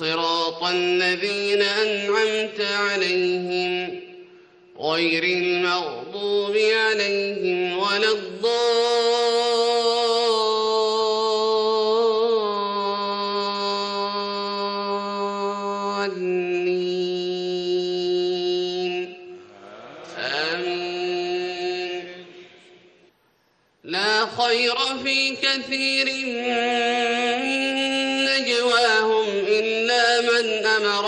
صراط الذين أنعمت عليهم غير المغضوب عليهم ولا الضالين. آمين. لا خير في كثير من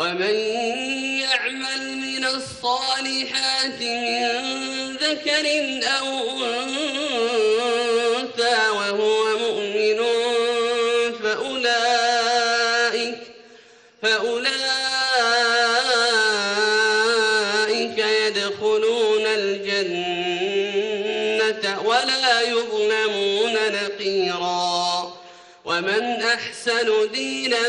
ومن يعمل من الصالحات من ذكر أو أنثى وهو مؤمن فأولئك فأولئك يدخلون الجنة ولا يظلمون نقيرا. ومن أحسن دينا